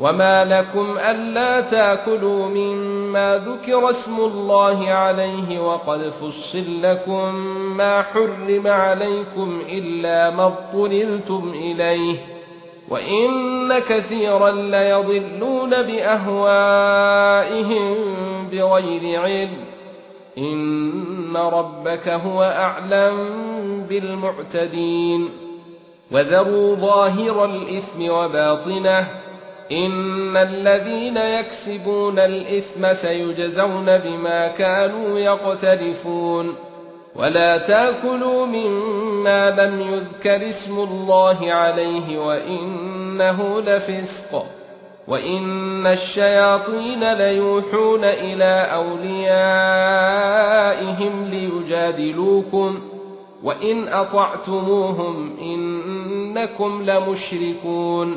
وما لكم الا تاكلوا مما ذكر اسم الله عليه وقد فصل لكم ما حرم عليكم الا ما اضطررتم اليه وان كثيرا ليضلون باهوائهم بغير علم ان ربك هو اعلم بالمعتدين وذروا ظاهر الاثم وباطنه ان الذين يكسبون الاثم سيجزون بما كانوا يقترفون ولا تاكلوا مما لم يذكر اسم الله عليه وانه لفسق وان الشياطين ليوحون إلى اوليائهم ليجادلوكم وان اطعتموهم انكم لمشركون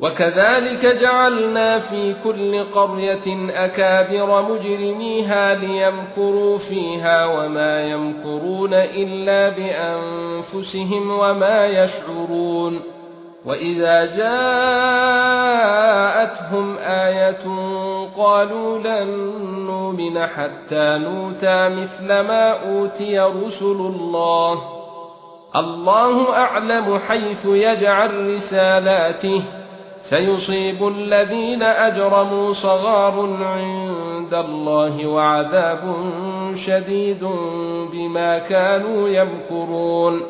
وكذلك جعلنا في كل قرية أكابر مجرميها ليمكروا فيها وما يمكرون إلا بأنفسهم وما يشعرون وإذا جاءتهم آية قالوا لن نؤمن حتى نوتى مثل ما أوتي رسل الله. الله أعلم حيث يجعل رسالاته. سيصيب الذين أجرموا صغار عند الله وعذاب شديد بما كانوا يمكرون.